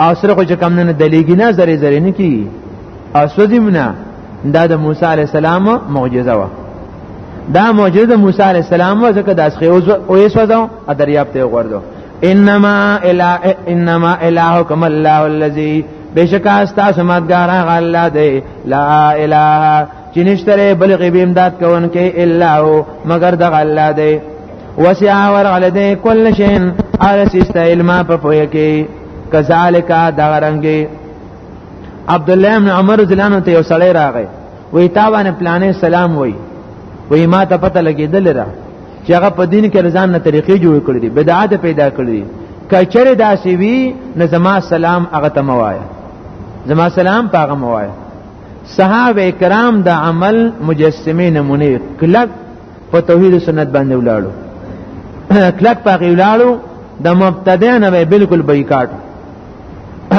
او سره خو چې کم نه دلیږي نه زری زری نه کی او سوځي منا دا د موسی علی السلام معجزه و دا معجزه د موسی علی السلام و ځکه د اسخه او یې سوځو ا دریاب ته وردو انما الا انما الهکم الله الذی بشکا تاسو مدګار هغه الله دی لا اله چې نشتره بل غیب امداد کوونکې الا هو مگر د الله دی وسع ور علده کل شین ارسیست علم په پوهه کې کذالک دا رنګي عبد الله بن عمر زلانو ته یو سړی راغی وی تا باندې پلانې سلام وی وی ما ته پته لګیدل را چې هغه په دین کې رضان نه طریقې جوړ کړې دي بدعات پیدا کړې دي کچره داسې وی نه زما سلام هغه ته موایا زما سلام په هغه موایا صحابه کرام د عمل مجسمه نمونه کلک په توحید او سنت باندې ولاړو کلک په ولاړو د مبتدع نه به بالکل بایکاټ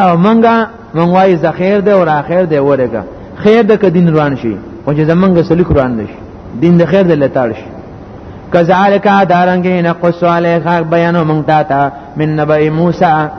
او منګه مونږ وایي زخیر دی او اخر دی ورګه خیر د کدین روان شي او چې زمونږ سلی قران نشي دین د خیر د لتاړ شي کذالک دارنګ نه قصو علیک بیان مونږ تا من نبی موسی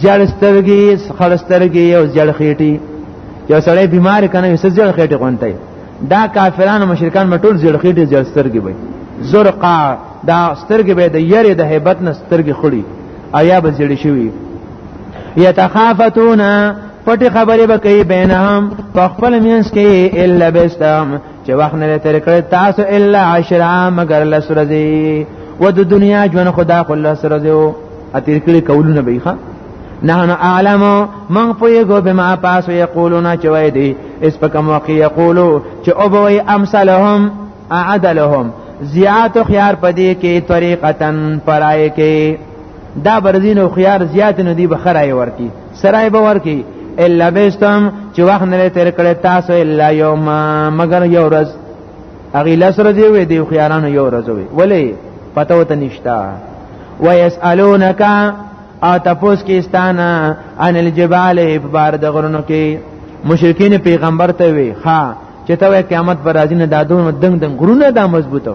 زیړ سترګي خړ سترګي او زیړ خېټي یو سړی بیمار کنه یو زیړ خېټي غونټي دا کافران او مشرکان مټول زیړ خېټي زیړ سترګي وي زرقا دا سترګي به د یری د hebat نه سترګي خړي آیا به زیړ شي یتخافتون پټي خبرې به کوي بینهم په خپل مینس کې الا بستم چې وخت نه تیر کړی تاسو الا عشر عام مگر لسرزی و د دنیا ژوند خدا خو لسرزی او اتیر کړی کولونه به ښه نحن اعلم من پویګو بما پاسو یقولون چې وای دی اس په کوم وخت یقولو چې او بوي امثلهم اعدلهم زیات خيار پدې کې طریقتن پرای کې دا برزین خيار زیات ندی بخرای ورکی سرای به ورکی الا بستم چې وخت نه تیر کړی تاسو الا یوم مگر یو ورځ اغه لسر دی وې دی خیارانو یو ورځ وې ولې پته وته نشتا ويسالونک او تپوس کې استانا ان الجبال په بار د غرونو کې مشرکین پیغمبر ته وی ها چې ته قیامت پر راځي نه دادو دنګ دنګ غرونه دا مضبوطه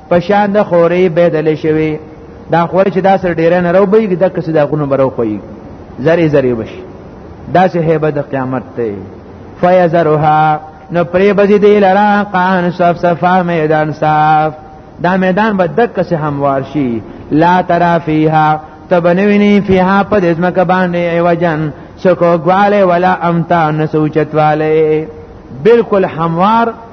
په شان د خوري بدل شوی دا خوري چې دا سر ډیر نه راو بېګ د کس دا غونو برو خوې زری زری وش دا سه هیبت قیامت ته فیذرها نو پرې بزی دی لرا قان صف صفا میدان صاف دا میدان به دک کس هموار شي لا ترا فیها تبنوینی فیها په دې ځمکه باندې ایوجن سکو غواله ولا امتا نسوچتواله بالکل هموار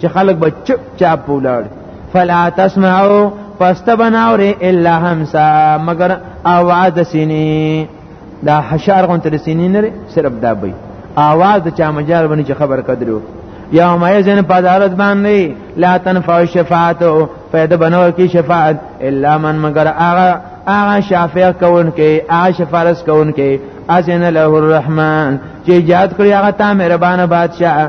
چې خلک به چپ چاپ ولاړ فلا تسمعوا فاستبناوري الا همسا مگر اواز د سینې دا حشار غون تر سینې نه صرف دا بي اواز د چا مجال باندې چې خبر کدرو یوم یزن پدارت باندې لا تنفع الشفاعت فیده بنور کی شفاعت الا من مگر آغا آغا شافع کون کې آغا شفارس کون کې ازن له الرحمن چې یاد کړی هغه تا مهربان بادشاہ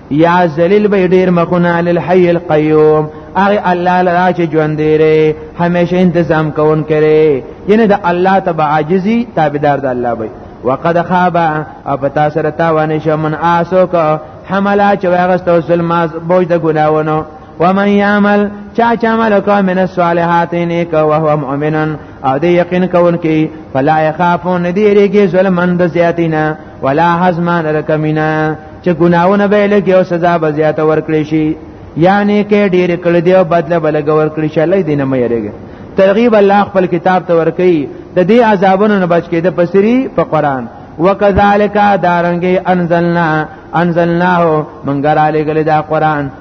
یا ذلیل به ډیر مخونه للحی القیوم هغه الله لرا چې ژوند دی همیشه انتظام کون کړي یعنی د الله تبع عاجزی تابعدار د الله وي وقد خاب او پتا سره تاوان شمن آسو کا حملا چې واغستو ظلم بوج د ګناونو ومن يعمل چا چا عمل کو من الصالحات نیک او هو مؤمن او دې یقین کون کی فلا يخافون دې ریګي ظلمند زیاتینا ولا حزمان رکمینا چې ګناونه به لګي او سزا به زیاته ورکړي شي یعنی کې ډیر کړي دی او بدله بلګ ورکړي شي الله دې نه مې یریږي ترغیب الله خپل کتاب ته ورکړي د دې عذابونو نه بچ کېده پسری په قران وکذالک دارنګي انزلنا انزلناه منګر علی ګل دا قران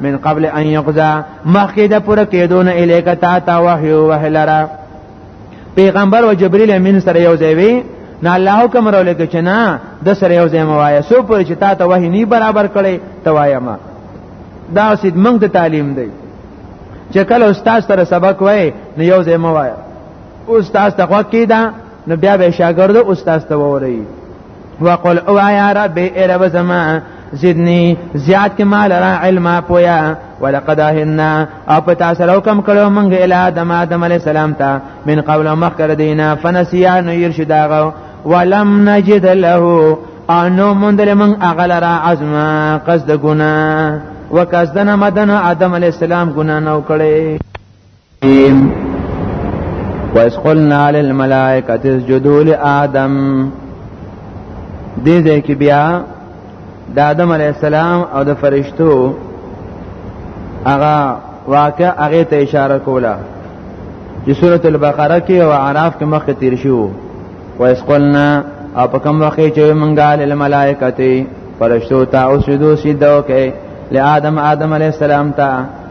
من قبل ان یقضا مخکې د پوره کېدون الیک تا تا وحی وحلرا پیغمبر او جبرئیل امین سره یو ځای وی نه الله حکم راولګ چې نه د سره یو ځای موایا سو پر چې تا ته وحی نه برابر کړي توایا ما دا سید موږ د تعلیم دی چې کله استاد سره سبق وای نو یو ځای موایا استاد تقوا کیدا نو بیا به شاګرد استاد ته ووري وقل او یا رب ای رب زما زدنی زیات کې مال را علم پویا ولقد اهنا او پتا سره حکم کړو مونږ اله آدم آدم علی السلام ته من قبل مخکره دینا فنسیا نو يرشداغه ولم نجد له انو مندل من اغلرا عزم قصد گنا وکزدن مدن آدم علیہ السلام گنا نو کړي وَإِذْ قُلْنَا لِلْمَلَائِكَةِ اسْجُدُوا لِآدَمَ دې ځای کې بیا د آدم علی السلام او د فرشتو هغه واقع هغه ته اشاره کوله چې سورۃ البقره کې او اعراف کې مخکې تیر شو وَإِذْ قُلْنَا او په کوم وخت چې مونږه لِلْمَلَائِكَةِ فرشتو ته او سجدو سجدو کې لآدم آدم علی السلام ته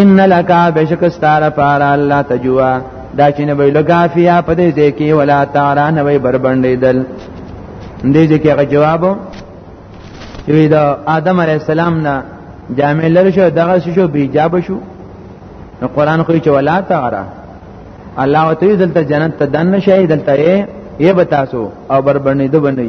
ان لک بشک ستاره پار الله تجوا دا چې نه ویل کافیا په دې ځای کې ولا تعالی نه وی بربندیدل دې ځای کې جواب وی دا آدم علی السلام نه جامع لر شو دغه شو بی جاب شو نو قران خو چې ولا تعالی الله تعالی دلته جنت ته دن شي دلته یې به تاسو او بربندیدو بنئ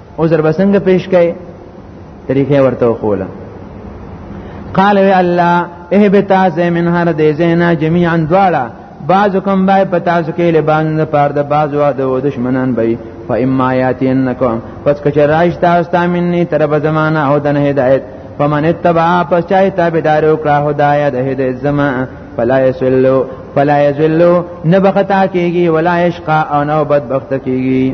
عذر بسنګ پیش کړي طریقې ورته وقوله قال وی الله اهبتا زمن هر دې زینا جميعا دواړه بعض کوم بای پتا سکه له باندې پار د بعض وا د دشمنان بې فإما ياتينكم پس کچ راج تاسو تامني تر به زمانہ او د هدایت فمن اتبع پس چای تابعدار او کړه هدایت هدایت زما فلا يسلو فلا يذلو نه بخطا کیږي ولا يشقى او نه بدبخت کیږي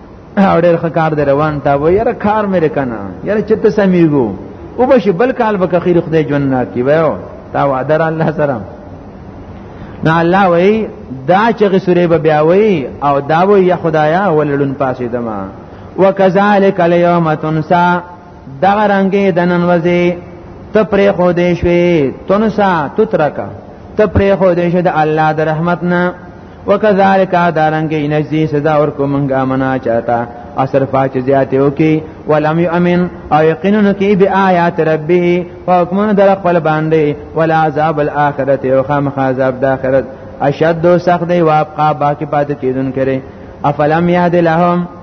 او ډېر ښه کار دی روان تا و یاره کار مې کنه یاره چې ته سمیږو او به شي بل کال به کخیر خدای جون نه کی وایو تا وعده را الله سره نه الله وای دا چې سورې به بیا وای او دا وای یا خدایا ولړن پاسې دما وکذالک الیوم تنسا دا رنګې د نن وځي ته پرې خو دې شوې تنسا تترکا ته پرې خو دې شوې د الله د رحمت نه وکذالک دا رنګې نجزي سزا ورکو منګه منا چاته اثر فاچ زیات یو کی ولم یؤمن او یقینن کی بی آیات ربه فحکمون در خپل باندې ولا عذاب الاخرت او خامخ عذاب د اخرت اشد سخت دی وابقا باقی پات کیدون کرے افلم یهد لهم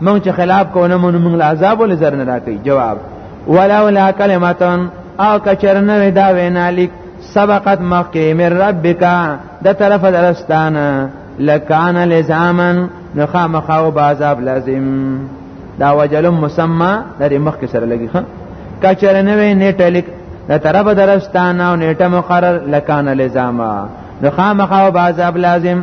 مونږ چې خلاف کوو نه مونږ مونږ عذاب ول زر نه راکې جواب ولولا کلمتون او کچرنه ودا وینا لیک سبقت مخکې من ربک د طرف درستان لکان لزامن نو خامخا او عذاب لازم دا وجل مسمى لري مخکې سره لګي ها کچرنه وی نیټه لیک د طرف درستان او نیټه مقرر لکان لزاما نو خامخا او عذاب لازم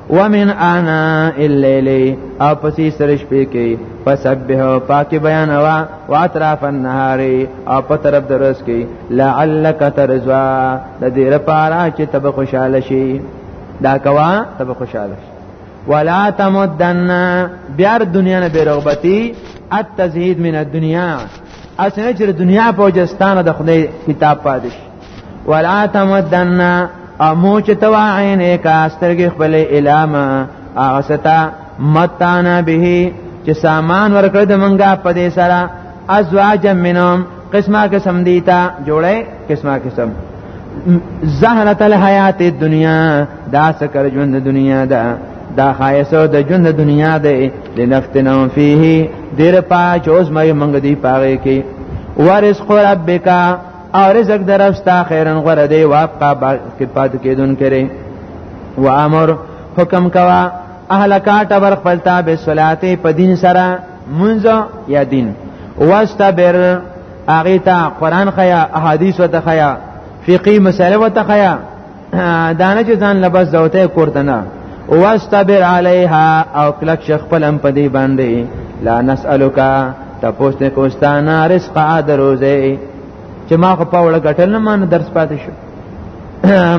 ومن انا الليل او پسې سره شپې کې فسبح پاکي بیان وا واطراف النهار او په طرف درس کې لعلک ترزوا د دې لپاره چې تب خوشاله شي دا کوا تب خوشاله شي ولا تمدن بیا دنیا نه بیرغبتی التزهید من الدنیا اسنه چې دنیا په جستانه د خدای کتاب پادش ولا تمدن امو چې توا عینه کا سترګې خپل الهما هغه ستا متانا به چې سامان ورکړ د منګه په دې سره ازواج منهم قسمه قسم دیتا جوړه قسمه قسم زهرت الحیات الدنیا دا سکر ژوند دنیا دا دا خایسو د ژوند دنیا دی لنفتنو فيه دیر پاچ اوس مې منګ دی پاره کې ورزق ربک او رزق درفستا خیرن غره دی واقع کې پات کېدون کړي و امر حکم کوا اهل کاټ بر خپل تابع صلاته په دین سره منځ یا دین واستبر اغه تا قران خیا احادیث وتخیا فقهی مسائل وتخیا دانه چې ځان لباس دوته کوړه نه او واستبر علیها او کلک شیخ پلم پدی باندې لا نسالک تپوس نه کوستانه رزق ادروزه چې ما خو په وړه غټل نه مان درس پاتې شو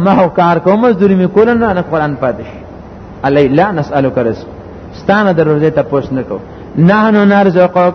ما هو کار کوم مزدوري مې کول نه قرآن پاتې شو علی لا نسالک رزق ستانه دروزه تپوس نه کو نه نو نرزقک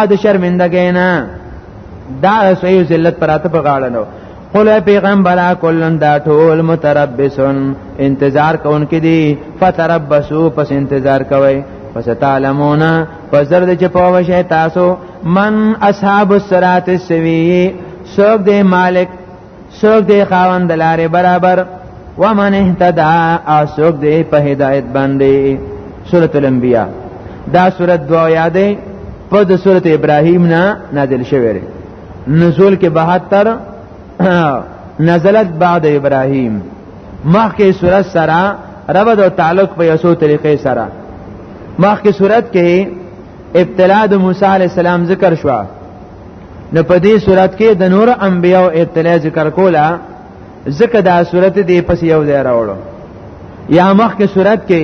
ا د شرمندګۍ نه دا سوی ذلت پراته په غاړه نو قل پیغمبر کلن دا ټول متربسون انتظار کوونکې دي فتربسو پس انتظار کوي پس تعلمون فزر د چپاو شي تاسو من اصحاب الصراط السوي سوق دې مالک سوک دی خاوند لارې برابر ومن اهتدى او سوک دی په هدایت باندې سورۃ الانبیاء دا سورۃ دوا یادې په د سورۃ ابراهیم نه نازل شوې نزول کې 72 نزلت بعد ابراهیم مخکې سورۃ سره ربط او تعلق په یسو طریقې سره مخکې سورۃ کې ابتلا د موسی علی السلام ذکر شو نو په دې صورت کې د نور انبیو ابتلا ذکر کولا ځکه دا صورت دې پس یو ځای راوړو یا مخکې صورت کې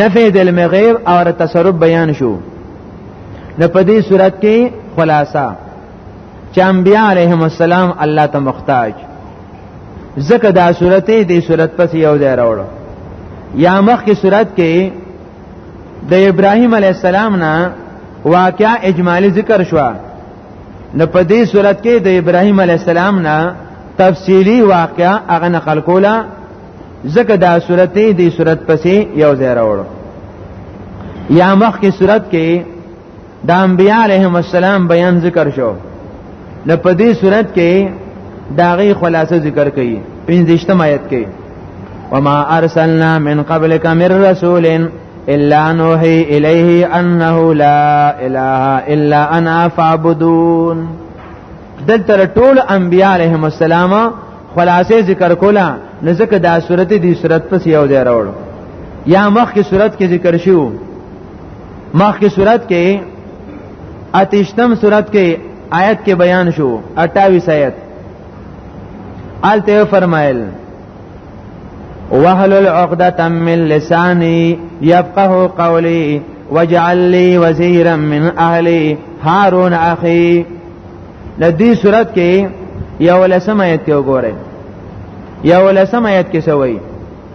نفی د علم غیب او تصرف بیان شو نو په دې صورت کې خلاصہ چې انبیاء علیهم السلام الله ته محتاج ځکه دا صورت دې صورت پس یو ځای راوړو یا مخکې صورت کې د ابراهیم علی السلام نه واقعا اجمالی ذکر شو نو په دې صورت کې د ابراهیم علی السلام نه تفصیلی واقعا هغه نقل کوله ځکه دا صورت دې صورت پسې یو ځای راوړو یا مخکې صورت کې د انبیاء علیهم السلام بیان ذکر شو نو په دې صورت کې داغي خلاصه ذکر کړي پنځشتم آیت کې وما ارسلنا من قبلك من رسول الا نوحي اليه انه لا اله الا انا فاعبدون دلته ټول انبیاء علیهم السلام خلاصه ذکر کولا نزدک دا صورت دی صورت پس یو دی راوړو یا مخ کی صورت کې ذکر شوو مخکې صورت کې اتشتم صورت کې آیت کې بیان شو 28 آیت آلته فرمایل وحلل عقدة من لساني يفقه قولي واجعل لي وزيرا من اهلي هارون اخي لدی صورت کې یو لسم آیت کې وګورئ یو لسم آیت کې سوئی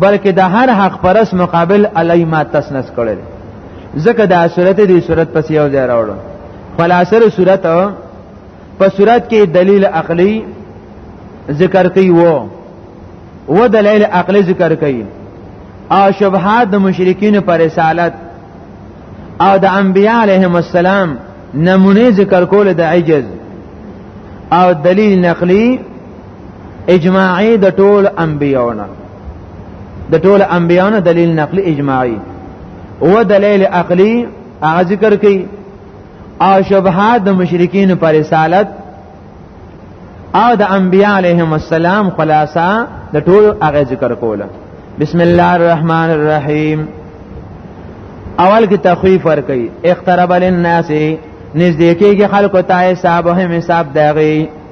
بلکې د هر حق پرس مقابل علی ما تسنس کړل ځکه دا صورت دی صورت پس یو ځای راوړو فلاسر صورت په صورت کې دلیل عقلی ذکر کوي وو و دلیل عقلی ذکر کوي او شبهات د مشرکین پر رسالت او د انبیاء علیهم السلام نمونه ذکر کول د عجز او دلیل نقلی اجماعي د ټول انبيونه د ټول انبيونه دلیل نقلی اجماعي او دلیل عقلی هغه ذکر کوي او شبهات د مشرکین پر رسالت او د انبیاء علیهم السلام خلاصہ د ټول هغه ذکر کوله بسم الله الرحمن الرحیم اول کې تخویف ور کوي اقترب للناس نزدیکیږي خلکو ته حسابهم حساب دغی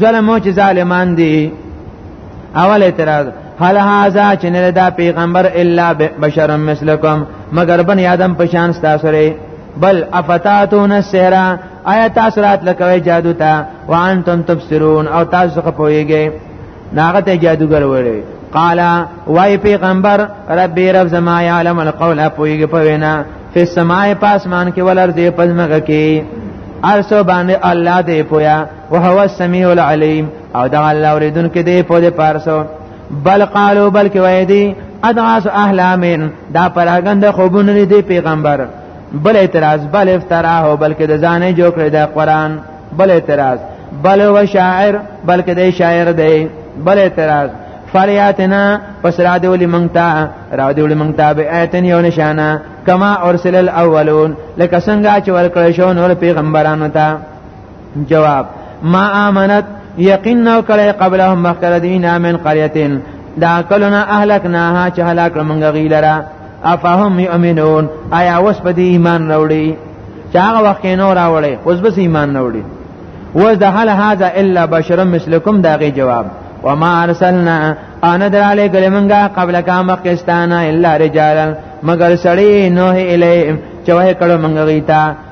ظلمو چې ظالمان دي اول اعتراض هل هاذا چې نه دا پیغمبر الا بشر مثلکم مگر بنی آدم په شان تاسو لري بل افتاتون السحر آیا تاسو رات لکوي جادو ته وانتم تبصرون او تاسو خو پويږئ ناغه ته جادوګر وړي قال وای پیغمبر ربي رب زما يعلم القول پويږي په وینا په سماي پاسمان کې ولر دې پزماګه کې ارسو باندې الله دې پویا وهو السميع العليم او دا الله اوریدون کې دی په دې پارسو بل قالو بلکې وای دی ادعاس احلامین دا پراګند خوبونه دی پیغمبر بل اعتراض بل افتراه بلکې د ځانې جوړ کړی د قران بل اعتراض بل و شاعر بلکې د شاعر دی بل اعتراض فریاتنا پس را دی ولی منگتا را دی ولی منگتا بی ایتن یو نشانا کما ارسل الاولون لکه څنګه چې ورکړی شو نور پیغمبرانو ته جواب ما امنت یقین نو کړه قبلهم مخکره دینه من قريتين دا کلنا اهلکناها چې هلاک لمنګ غیلرا افهم یؤمنون آیا اوس په دې ایمان راوړي چې هغه وخت نو راوړي اوس بس ایمان راوړي و ده هل هذا الا بشر مثلکم دا غي جواب وما ارسلنا انا در علی کلمنګه قبل کا مخکستانه الا رجالا مگر سړی نوه الی چوه کړه منګ غیتا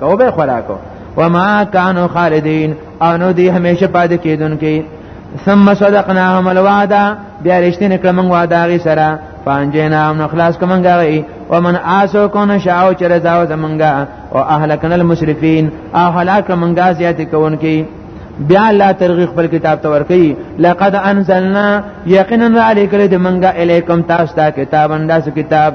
کو به خوراکو وما كانوا خالدين او نو دی همیشه پاتې کیدونکي ثم صدقناهم الوعده بیا رښتینه کړم وعده غي سره فانجینا من خلاص کوم غوي ومن آسو کون شاو چر زاو زمنګا او اهلکن المسرفين او هلاک منګا زیات کون کی بیا الله ترغیب خپل کتاب ته ورکی لقد انزلنا یقینا علیک لد منګا الیکم تاسو ته کتاب انداز کتاب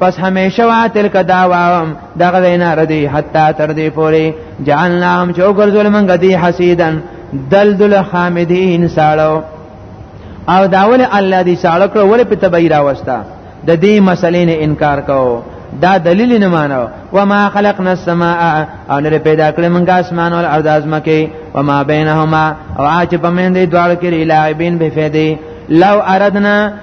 پس همیشه وا تلک دعوا دغه وینا ردی حتا تر دې پوري جعلناهم چوکر ظلمن غدی حسیدن دلدل خامدین سالو او داول الله دی سالو کړ ول په تبیرا وستا د دې مسلې نه انکار کوو دا دلیل نه مانو و ما خلقنا السماء او نه پیدا کړل موږ اسمان او ارض ازمکه و ما بینهما او اچ پمن دې دوړ کې لاعبین به فیدې لو اردنا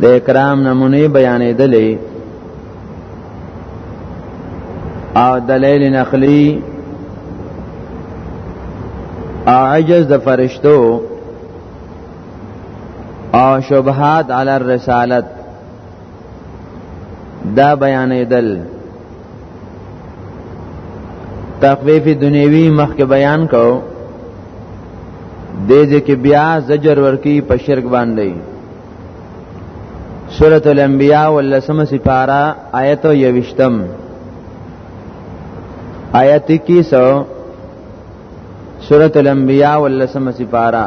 د اکرام نمونه بیانې دلې او دلیل نقلی او عجز د فرشتو او شبهات علی الرسالت دا بیانېدل تخفیف دنیوی مخک بیان کو دې دې کې بیا زجر ورکی په شرک باندې سورۃ الانبیاء ولسم سپارا آیت یوشتم آیت 21 سورۃ الانبیاء ولسم سپارا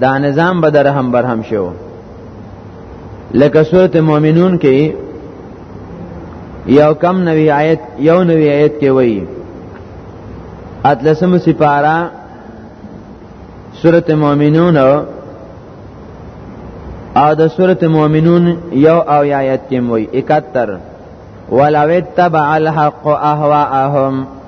دا نظام به درهم برهم شو لکه سورت مومنون کې یو کم نوی آیت یو نوی آیت کې وایي اتلسم سپارا سورت مومنون او د سورت مومنون یو او آیت کې وایي 71 ولو اتبع الحق اهواهم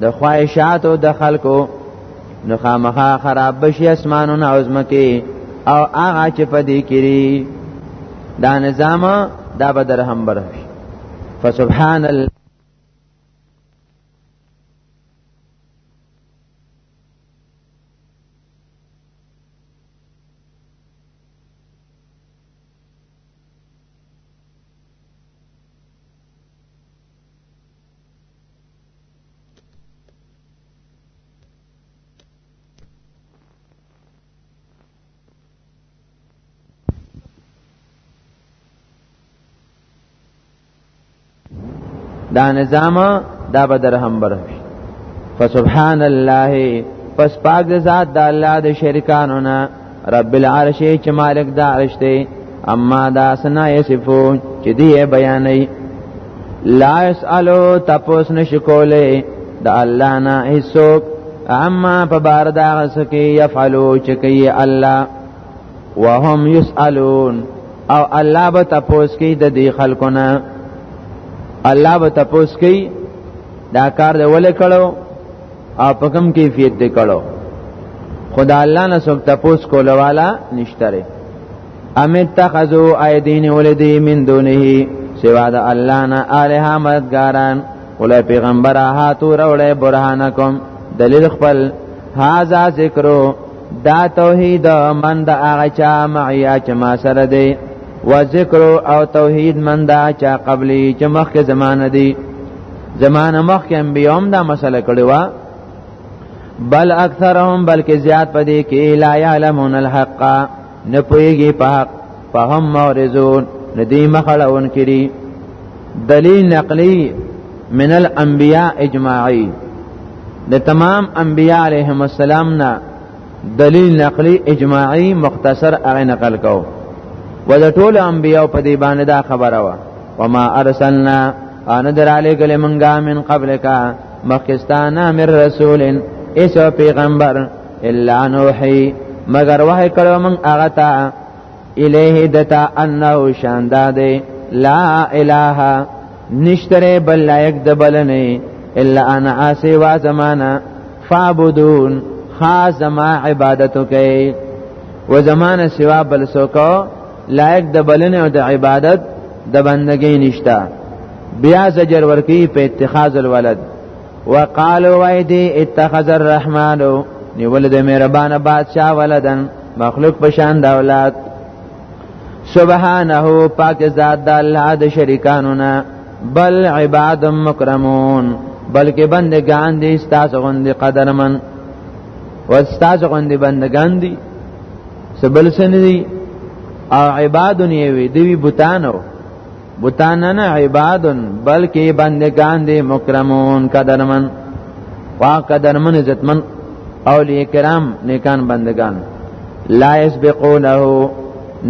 د خواهشاتو د خلکو نو خامخا خراب بشي اسمانونه او زمکه او هغه چې په دې کې دا نظام دا به درهم برش فسبحان الله دا نظام دا به درهم بر فسبحان الله پس پاک ذات د الله د شریکانو نه رب العرش چې مالک د عرش دی اما دا سنا یصفون چې دی بیانې لا یسالو تپوس نشکولې د الله نه هیڅوک اما په بار دا سکه یفعلو چې کوي الله وهم یسالون او الله به تپوس کوي د دې خلکونه الله به تپوس کوي دا کار دی ولې کړو او په کوم کیفیت دې کړو خدا الله نه څوک تپوس کوله والا نشتره ام اتخذوا ایدین ولدی من دونه سوا د الله نه الها مدګاران ولای پیغمبر هاتو راولای برهانکم دلیل خپل هاذا ذکرو دا توحید من دا هغه چا معیا چې ما سره دی و ذکر او توحید من دا چا قبلی چې مخکې زمانه دی زمانه مخکې انبیاء هم دا مسله کړې و بل اکثرهم بلکې زیات پدې کې لا يعلمون الحق نه پويږي په حق فهم مورزون ندی مخړون کړي دلیل نقلی من الانبیاء اجماعی د تمام انبیاء علیهم السلام نه دلیل نقلی اجماعی مختصر هغه نقل کو و د ټول انبیاء په دی باندې دا خبره وا وما ارسلنا ان در علی گله منګه من قبل کا مخکستانه مر رسولن ایس پیغمبر الا نوحی مگر وحی کړو من هغه تا الیه دتا انه شاندا دی لا اله نشتره بل لایک د بلنه الا انا اسی وا زمانہ فعبدون خاص زما عبادتو کوي و زمانه سوا بل سوکو لایق د بلنه او د عبادت د بندګۍ نشتا بیا زجر ورکی په اتخاذ الولد وقالو وایدی اتخذ الرحمن نیول د مهربان بادشاہ ولدن مخلوق پشان د اولاد سبحانه پاک ذات د الله د شریکانو نه بل عباد مکرمون بلکې بندگان دي ستاسو غوندې قدرمن و ستاسو غوندې بندگان دي سبل سن دي او عبادون یوي دوی بوتانو بوتانن عبادن بلکې بندگان دي مکرمون قدرمن وا قدرمن عزتمن اولیاء کرام نیکان بندگان لا یسبقونه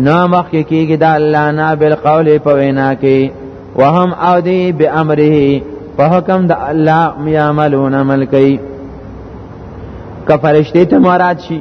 نو مخکې کېږي د الله نه بالقول په وینا کې وهم او دی بأمره په حکم د الله یعملون عمل کوي کفرشته ته مراد شي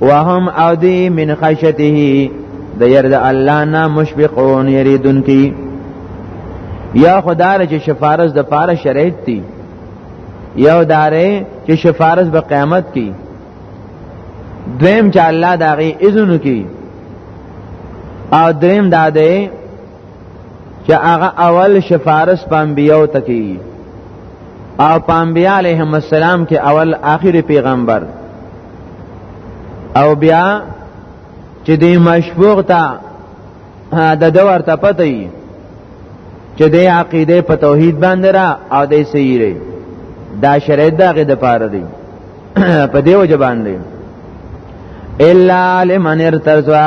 وهم او دی من خشته د ير د الله نه مشفقون یریدون کی یا خدای چې شفارس د پاره شرایط دي یو داره چې شفارس به قیامت کی دویم چې الله داغي اذن کی او دریم دا دی چې هغه اول شفارس پامبیو تکي او پامبیا علیهم السلام کې اول آخري پیغمبر او بیا چې د مشفوق ته د دور ته پته ای چې د عقیده په توحید باندې را او د سیری دا شرایط دغه د پاره دی په دیو جبان دی الا لمن ارتضى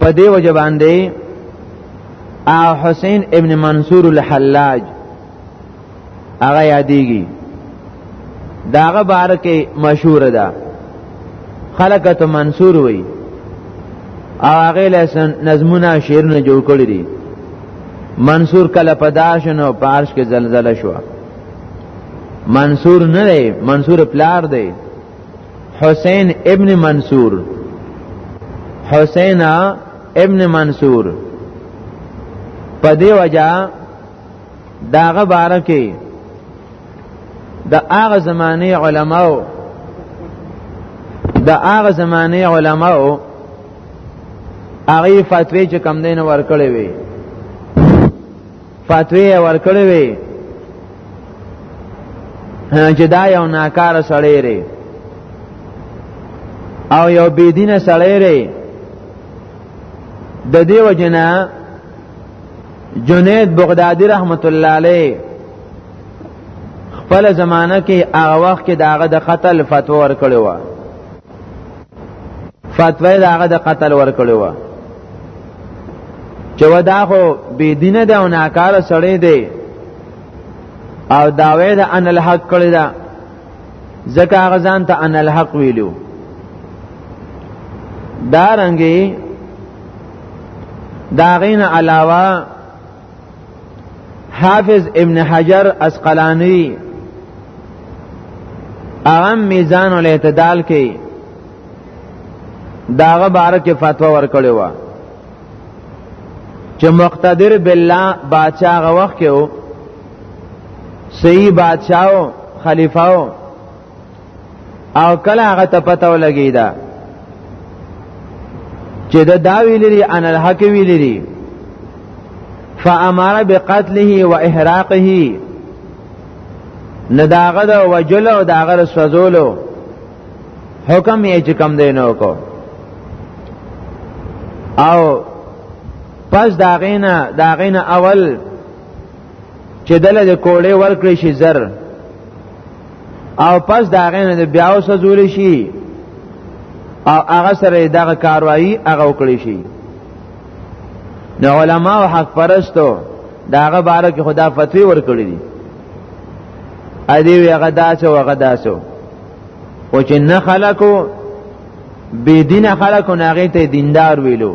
په دې وجه باندې او حسین ابن منصور الحلاج هغه یادېږي داغه بار کې مشهور ده خلقت منصور وي او هغه لسن نظمونه شعرونه جوړ کړی دي منصور کله پداشنو پارش کې زلزلہ شو منصور نه دی منصور پلار دی حسین ابن منصور حسین ابن منصور په دی وجہ داغه باره کې د هغه زمانه علماو د هغه زمانه علماو هغه فتوی چې کم دین ورکړې وي فتوی ورکړې وي چې دا یو ناکار سړی دی او یو بيدینه سړی دی د دې وجنه جنید بغدادي رحمت الله علیه خپل زمانہ کې هغه وخت کې داغه د قتل فتوا ورکړې و فتوا دا هغه د قتل ورکړی و چې ودا خو بی دینه ده او ناکار سړی دی او داوی د ان الحق کړی دا ځکه هغه ځان ته ان الحق ویلو دارنګي داغین علاوه حافظ ابن حجر اسقلانی اغم میزان الاعتدال کې داغه بار کې فتوا ورکړې و چې مقتدر بالله بادشاہ غوښ کې و صحیح بادشاہ او خلیفہ او کله هغه ته پته ولګی دا چې دا داوی لري ان الحق وی لري فامر بقتله واحراقه نه داغه د وجل او داغه د سوزولو حکم یې چې کم دینو کو او پس داغینا داغینا اول چې دله د کوړې ورکړې شي زر او پس دا غینه د بیا وسوځول شي او هغه سره دغه کاروایی هغه وکړي شي نو علما او حق پرستو داغه باره کې خدا فتوی ورکړي دي ا دې هغه داسو هغه داسو او چې نه خلکو بی دین خلکو ناغه ته دیندار ویلو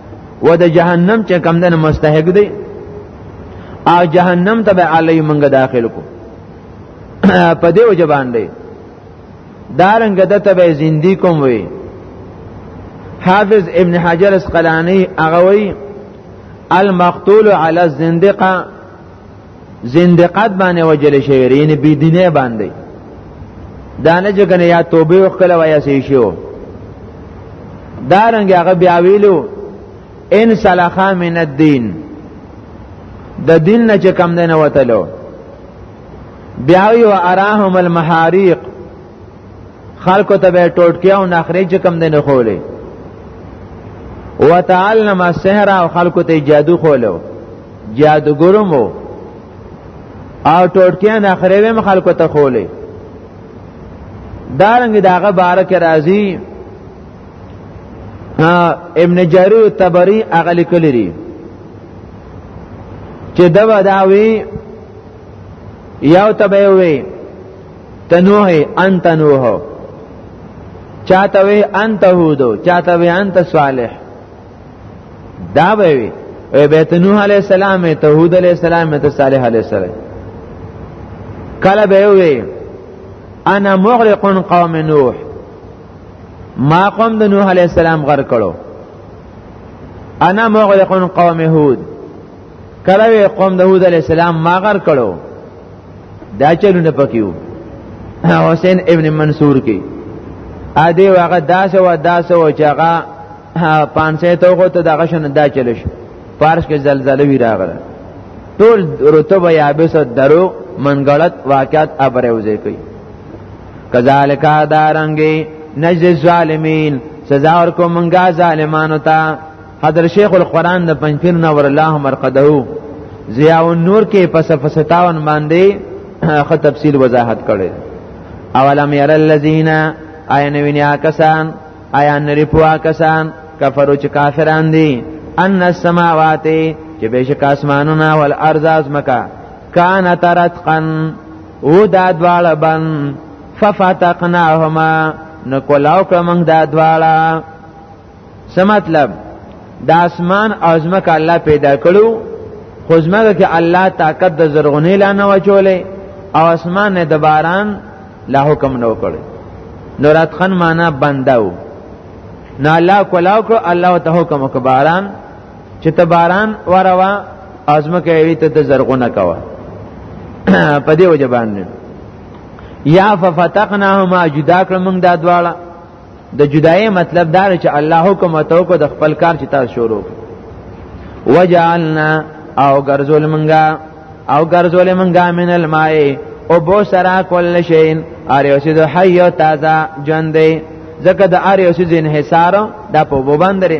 و د جهنم چې کم دنه مستحق دی او جهنم ته به علی منګه داخل کو په دې وجه باندې دارنګ دته به زندي کوم وي حافظ ابن حجر اسقلانی هغه وی المقتول علی الزندقه زندقات باندې وجل شوی دی یعنی بيدینه باندې دا نه جګنه یا توبه وکړه ویا سې شو دارنګ هغه بیا ویلو ان سلخا من الدین د دا دین نه چې کم نه وتلو بیا یو اراهم المحاریق خلکو ته به ټوټکې او نخرې چې کم نه خولې وتعلم السحر او خلکو ته جادو خولو جادوګرمو او ټوټکیان اخروی م خلکو ته خولې دارنګ داغه بارک راضی ابن جریر تبری هغه لیکلی دی چې دا وداوی یو تبه وی تنوه انت نوح چاته وی انت هودو چاته وی انت صالح دا به وي او بیت نوح علی السلام ته هود علی السلام ته صالح علی السلام کله به وي انا مغرق قوم نوح ما قوم د نوح علی السلام غر کړو انا مغرق قوم هود کله وی قوم د هود علی السلام ما غر کړو دا چلونه پکیو حسین ابن منصور کی ا دې واغه داسه و داسه و چې هغه پانسه ته غو ته دغه شنه دا چلش فارس کې زلزلې وی راغله ټول رتب یابس درو منګړت واقعات ابره وځي کوي کذالک دارنګي نجز الظالمین سزا ورکو منګه ظالمانو ته حضرت شیخ القران د پنځپیر نور الله مرقده ضیاء النور کې پس فسطاون باندې خو تفصیل وضاحت کړي اولم ير الذين اينوینیا کسان آیا نری پوا کسان کفرو چې کافران دي ان السماوات چې بشک اسمانونه ول ارض از مکه کان ترتقن او دا دواړه بن ففتقناهما نو کولاو کړه موږ دا دواړه څه مطلب د اسمان او ځمکه الله پیدا کړو خو ځمکه کې الله طاقت د زرغونې لانه وچولې او اسمان نه د باران لا حکم نو کړ نورات خان معنا بنداو نه الله کولاو کړ الله ته حکم وک باران چې ته باران وروا ازمه کوي ته د زرغونه کوا په دې وجه باندې یا ففتقناهما جدا کړ موږ دا دواړه د جدای مطلب دا چې الله حکم اتو کو د خپل کار چې تاسو شروع وجعلنا او ګرځول منګه او ګرځول منګه من الماء او بو سرا کل شین اره اوسې د حیو تازه ژوندې زکه د اره اوسې انحصار دا په وبندره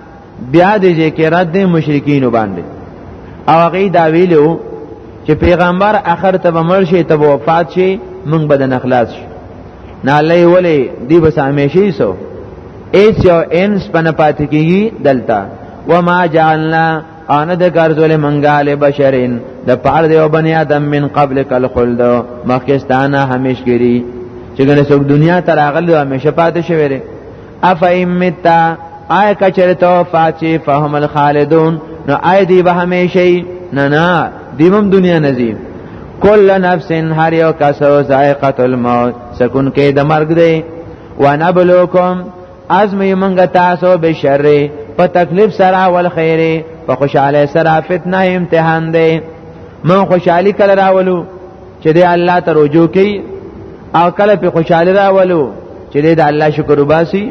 بیا د ذکرات د مشرکین باندې او هغه دا ویلو چې پیغمبر اخر ته بمر شي ته وفات شي موږ به د نخلاص شي نه لې ولې دی بس همیشي سو ایس یو ان سپن پات کیږي دلتا وما جعلنا ان د ګرځول منګال بشرین د پاره دی او بنی ادم من قبل کل خلد مخکستانه همیشګری چې ګنې څوک دنیا تر اغل همیشه پاتې شوی اف ایمتا آیا کچر تو فاچی فهم الخالدون نو آی دی به همیشه نه نه دیمم دنیا نزی کل نفس هر یو کس ذائقه الموت سکون کې د مرګ دی ونبلوکم ازمی منګه تاسو به شر په تکلیف سره ول خیره په خوشاله سره فتنه امتحان دی من خوشحالی کله راولو چې د الله ته رجوع کوي او کله په خوشاله راولو چې د الله شکر وباسي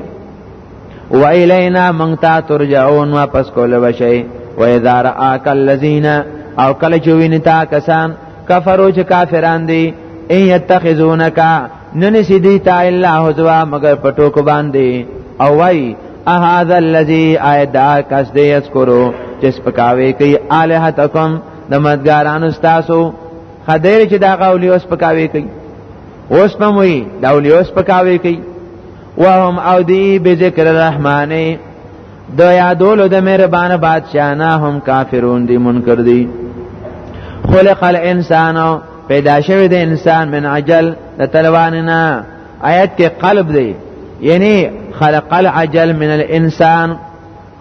و الینا من تا ترجعون واپس کول وشي و اذا راک الذین او کله چې ویني تا کسان کفرو چې کافران دي ان یتخذونک نن سیدی تا الا حزوا مگر پټو کو باندې او وای اهذا الذی ایدا کس دې اسکرو چې سپکاوي کوي الہتکم د مدګارانو تاسو خدای چې دا غولي اوس پکاوي کوي اوس په موي دا غولي اوس پکاوي کوي وهم او دی به ذکر الرحمن د یادولو د مهربان بادشاہ نه هم کافرون دي منکر دي خلق الانسان پیدا شوی د انسان من عجل د تلوان نه آیت کې قلب دی یعنی خلق العجل من الانسان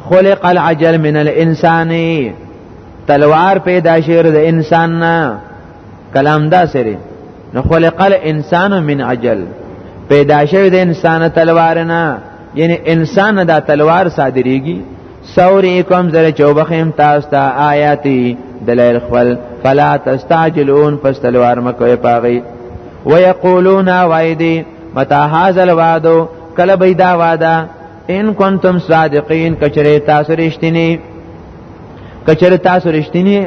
خلق العجل من الانسان تلوار پیدا شیر د انسان نه کلام دا سری نو خلق الانسان من عجل پیدا شوی د انسان تلوار نه یعنی انسان دا تلوار صادریږي سوري کوم زره چوبخیم تاسو ته آیاتی دلائل خپل فلا تستعجلون پس تلوار مکوې پاغي ويقولون وایدی متى هذا الوعد کله به دا وعده ان کنتم صادقین کچره تاسو رښتینی کچره تاسو رښتینی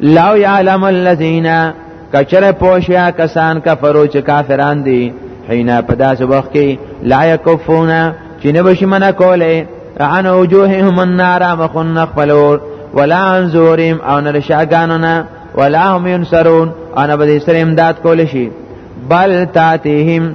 لو یعلم الذین کچره پوشیا کسان کفرو چې کافران دي حینا په داسې وخت کې لا یکفون چې نه بشي منه کوله عن وجوههم النار مخن خپلور ولا عن زورهم او نه شاګانونه ولا هم ينصرون انا به سره امداد کول شي بل تاتهم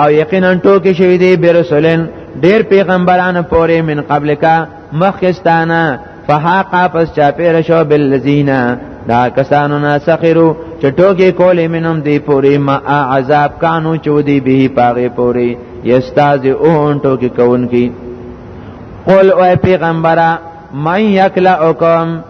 او یقینا ټوکې شوې دي برسولن ډېر پیغمبرانو پورې من قبل کا مخکستانه فحاقا پس چاپیر شو بالذین دا کسانو نه سخرو چې ټوکې کولې منم دی پورې ما عذاب کانو چودي به پاغه پورې یستاز اون ټوکې کون کی قول او پیغمبره من یکلا حکم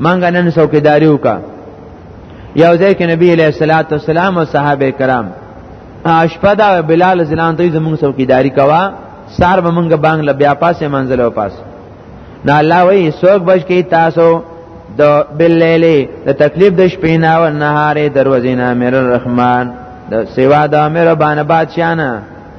مانګه نن څوکیداری وکا یو ځای کې نبی علیہ الصلوۃ والسلام او صحابه کرام شپه دا بلال زلان ته زمونږ څوکیداری کوا سار به مونږ بانګ ل بیا پاسې منزل او پاس نه الله وی سوک بش کی تاسو د باللیل د تکلیف د شپې نه او نهارې دروازې نه امر الرحمن د سیوا د امر باندې بادشاہ نه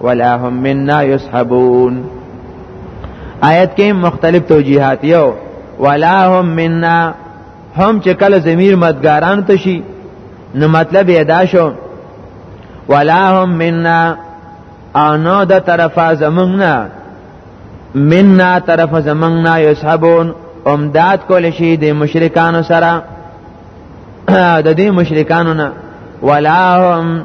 ولا هم منا يسحبون آیت کې مختلف توجیهات یو ولا هم منا هم چې کله ضمیر مدګاران ته شي نو مطلب یې دا شو ولا هم منا انو د طرفه زمنګ نه منا طرف زمنګ نه یسحبون امداد کول شي د مشرکانو سره د دې مشرکانو نه ولا هم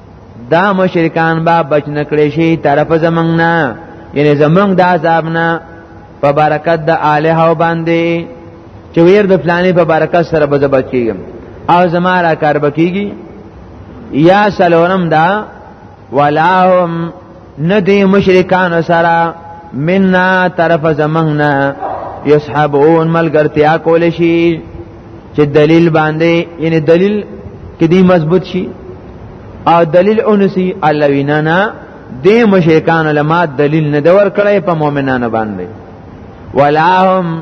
دا مشرکان با بچ نکړي شي طرف زمنګ نه یعنی زمنګ د عذاب نه په برکت د الہ او باندې چې ویر د فلانې په برکت سره به بچ کیږم او زما را کار بکیږي یا سلورم دا ولاهم ندی مشرکان سره مننا طرف زمنګنا یصحبون ملګرتیا کول شي چې دلیل باندې یعنی دلیل کې دی مضبوط شي او دلیل اونسی الله وینا نه د مشرکان علما دلیل نه دور کړی په مؤمنانو باندې ولا هم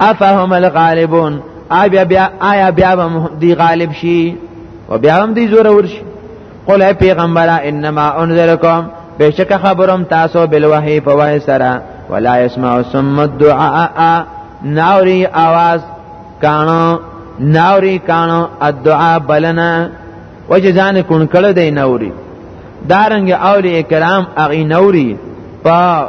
افهم الغالبون آیا بیا آیا بیا هم دی غالب شي او بیا هم دی زور ورشي قل اے پیغمبر انما انذرکم بشک خبرم تاسو بل وحی په وحی سره ولا يسمع ثم الدعاء ناوري आवाज کانو ناوري کانو الدعاء بلنا وجه ځان کون کړه دی ناوري دارنګ اولی کرام اغي نوري په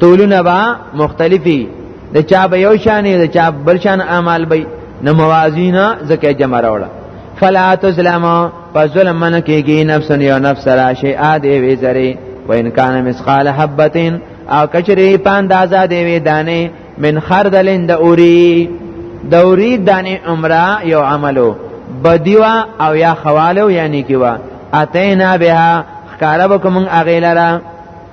تولونه با مختلفي د چا به یو شانې د چا بل شان اعمال به نه موازینا زکه جمع راوړه فلا تسلم پس ظلم من کېږي نفس یو نفس را شي ا دې وی زری و ان کان مسقال حبتين او کچری پاند آزاد وی دانه من خردلن د اوری د اوری دانه عمره یو عملو بدیوا او یا خوالو یعنی کیوا اتینا بها خکارب کوم اغیلرا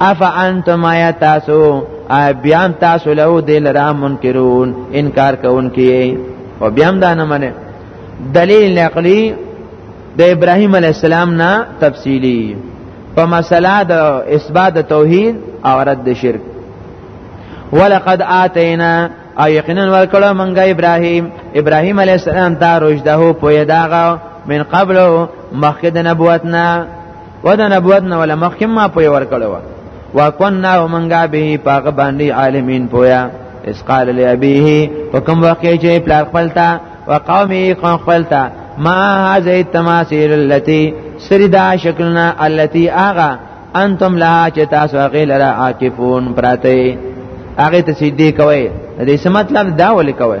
اف انتم یا تاسو بیا تاسو له دل را منکرون انکار کوونکی او بیا دا نه منه دلیل نقلی د ابراهیم علی السلام نه تفصیلی په مسله د اثبات توحید او رد شرک ولقد آتینا او یقینا ورکړو مونږه ابراهیم ابراهیم علی السلام ته رشده په یداغه من قبل مخکې د نبوتنا و د نبوت نه ولا مخکې ما پوی ورکړو وکنا ومنګا به پاغه باندې عالمین پویا اس قال لابيه وکم واقع چې پلار خپلتا وقومي قوم خپلتا ما هذه التماثيل التي سردا شکلنا التي اغا انتم لها چې تاسو هغه لره عاکفون پراته هغه ته سجدي کوي دې څه مطلب دا ولي کوي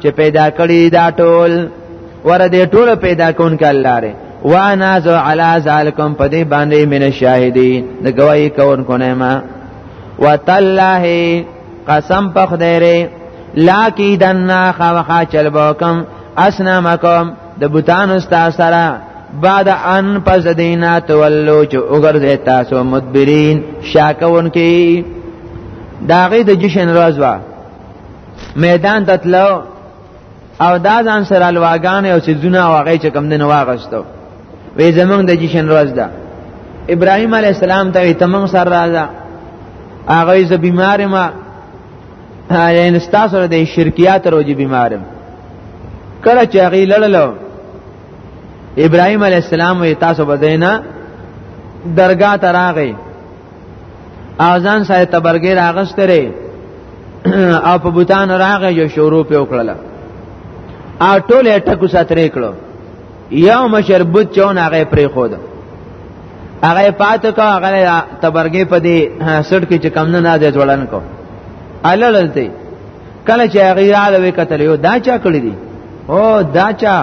چې پیدا کړی دا ټول ور دې ټول پیدا کون ک الله ری وانا ذو علی ذالکم پدی باندې من شاهدین د گواہی کون کو نه ما وتالله قسم په خدای ری لاکی دنا خامخا چل بوکم اسنامکم د بوتان استا سره بعد ان پس دینا تولو چې وګرځي تاسو مدبرین شاکون کی داغه د جشن روز وا میدان ته تلو او دا ځان سره الواغان او چې زونه واغې چې کم دنه واغستو وې زمونږ د جشن ورځ ده ابراهيم عليه السلام ته تمنګ سره راځه هغه ز بیمار ما یعنی تاسو د شرکیات روجي بیمارم کله چې هغه لړلو ابراهيم عليه السلام وې تاسو بدینا درگاه تراغی اذان سره تبرګې راغستره او په بوتان راغې جو شروع په وکړه او ټول ټکو ساترې کړو یو مشر بوت چون هغه پرې خود هغه پات کو هغه تبرګې په دې سټ کې چې کم نه نه دې ځوړن کو الړلته کله چې هغه رااله وکتل یو دا چا کړی دی او دا چا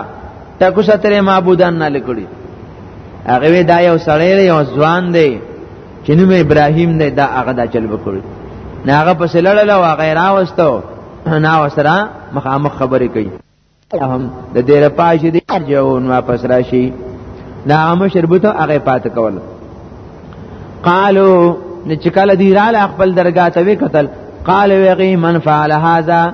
ټکو ستره معبودان نه لیکلی هغه وی دا یو سړی دی یو ځوان دی چې نوم ابراهیم دی دا هغه دا چل وکړ نه هغه پس لړل او هغه راوستو نه وسره مخامخ خبرې کوي هم د دې را پاش دي ارجون واپس راشي دا هم شربته هغه پات کول قالو نچکل دی را خپل درگاه ته وکتل قال ویغی من فعل هذا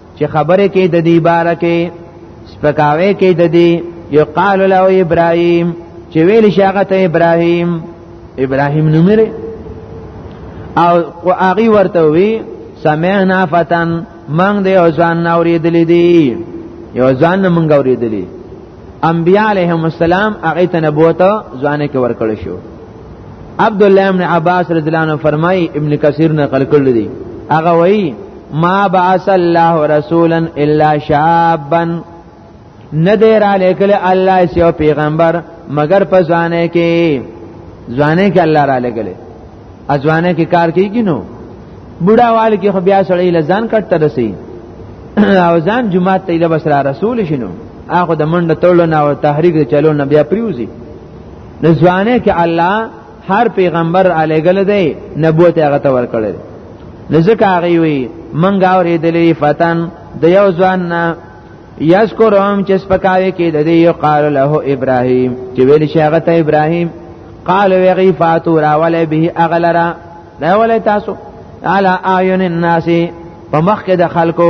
چې خبره کې د دې باره کې سپکاوي کې د دې یقال له ابراهيم چې ویل شاغه ته ابراهيم ابراهيم نومره او هغه ورته وی سمعنا فتن من دې ځان اوریدلې دي یو ځان من اوریدلې انبیاء علیهم السلام هغه ته نبوت ځانه کې ورکړ شو عبد الله ابن عباس رضی الله عنه فرمای ابن کثیر نه نقل کړل دي هغه وایي ما بعث الله رسولا الا شابا ندیر علی کله الله سیو پیغمبر مگر په ځانه کې ځانه کې الله را لګلې ځانه کې کار کیږي نو بوډا وال کې خو بیا سړی لزان کټ رسي او ځان جمعه ته له بسره رسول شنو هغه د منډه تړلو نه او تحریک چلو نه بیا پریوزي د ځوانه کې الله هر پیغمبر علی ګل دی نبوت هغه ته ورکړل لزکه هغه وی منګه اورېدلې فتن د یو ځوان نه یذکرهم چې سپکاوي کې د دې یو قال له ابراهیم چې ویل شي هغه ته ابراهیم قال وغی فاتو را ولا به اغلرا دا ولا تاسو علی اعین الناس په مخ کې د خلکو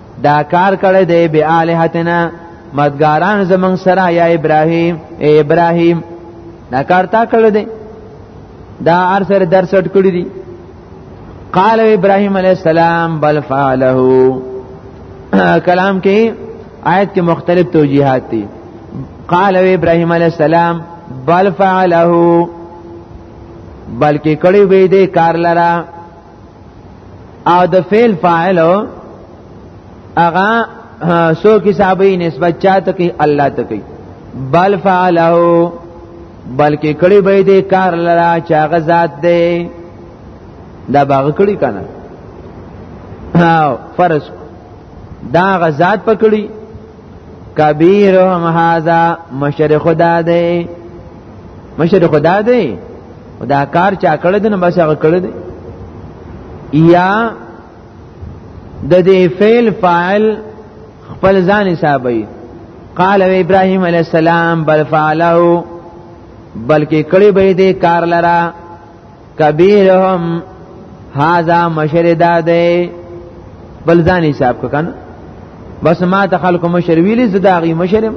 دا کار کړی دی به الہتنا مدګاران زمنګ سره یا ابراهیم ای ابراهیم دا کار تا کړی دی دا ار سره درسټ کړی دی قال ابراهيم عليه السلام بل فعله کلام کې آیت کې مختلف توجیهات دي قال ابراهيم عليه السلام بل فعله بلکې کړي وې دې کار لره او د فعل فاعل هغه سو کی صحابه نسبت چاته کی الله ته کی بل فعله بلکې کړي به دې کار لرا چې هغه ذات دی دا باغ کړي کنه فرض دا غزاد پکړي کبیرهم هاذا مشر خدا دی مشر خدا دی دا کار چا کړی دی نو بس هغه کړی دی یا د دې فعل فاعل خپل ځان حسابوي قال ابراهيم عليه السلام بل فعله بلکې کړي به دې کار لرا کبیرهم هاذا مشردا دی بل ځان حساب کنه بس ما ته خلق مشر ویلی زداغي مشرم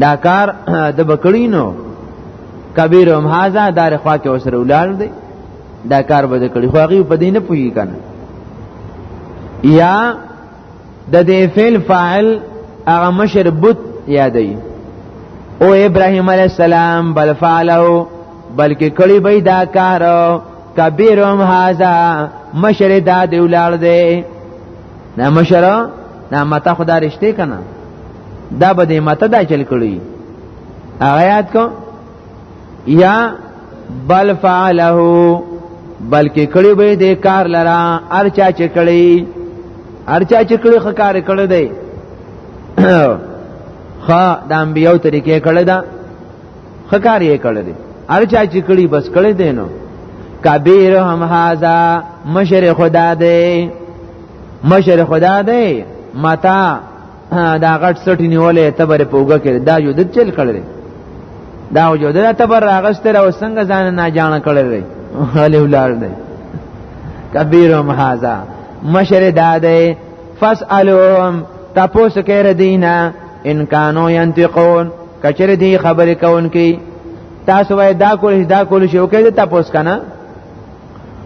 دا کار د بکړینو کبیر هم هاذا دار خوا کې وسره ولال دی دا کار به کړی خو هغه په دې نه پوي کنه یا د دې فعل فاعل هغه مشر بت یادې او ابراهيم عليه السلام بل فعله بلکې کړي به دا کار کبیرهم هاذا مشر دا دی ولال دی نه مشر نه متا خدای رښتې کنه دا به دې متا دا چل کړی آیات کو یا بل فعله بلکې کړي به دې کار لرا ارچا چې کړي ارچا چې کړي خکار کړي دی خا د انبیو طریقې کړي دا خکار یې کړي دی ارچا چې کړي بس کړي دی نو کبیر هم هاذا مشر خدا دی مشر خدا دی متا دا غټ سټی نیولې تبر پوګه کړي دا یو د چل کړي دا یو د تبر راغستره او څنګه ځان نه جان کړي هله ولار دی کبیرهم هاذا مشر داده فاسالهم تاسو کې ردینا ان کانو ينتقون کچره دی خبرې کوونکی تاسو وای دا کول دا کول شو کې تاسو کنه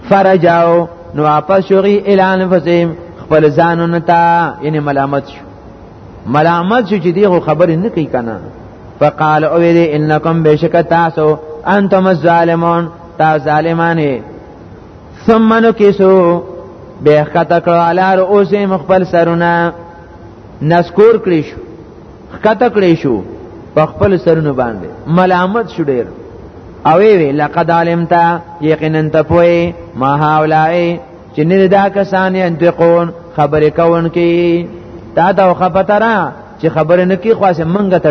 فرجاو نو واپس شوغي اعلان فسیم خپل ځانونه تا یعنی ملامت شو ملامت شو چې دیغه خبرې نه کوي کنه فقال او دې انکم بشک تاسو انتم الظالمون تا ظالمانه ثم نو کیسو به خطا کړه علی رؤوس مخبل سرونه نسکور کړی شو خکته کړی شو په خپل سرونو باندې ملامت شو ډیر او وی لقد علمت یقینا ته پوي ما هاولای چې نه دا کسان انتقون خبرې کون کی تا دا خپتره چې خبرې نه کی خاصه منګه ته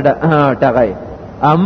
ټغای ام